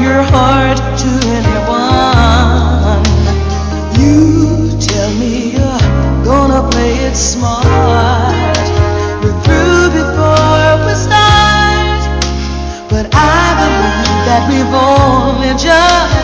your heart to anyone. You tell me you're gonna play it smart. We're through before we start, but I believe that we've only just.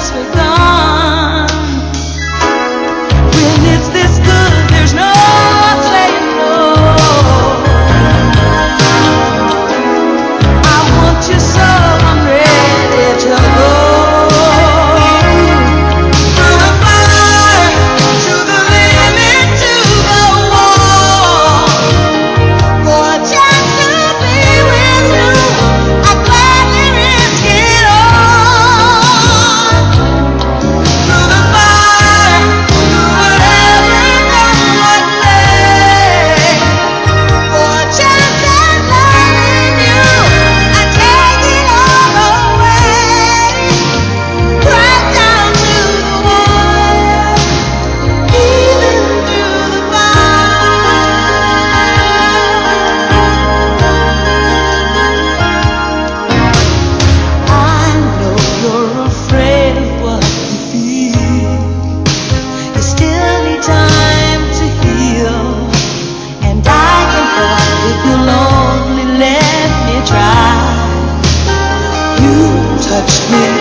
touched me.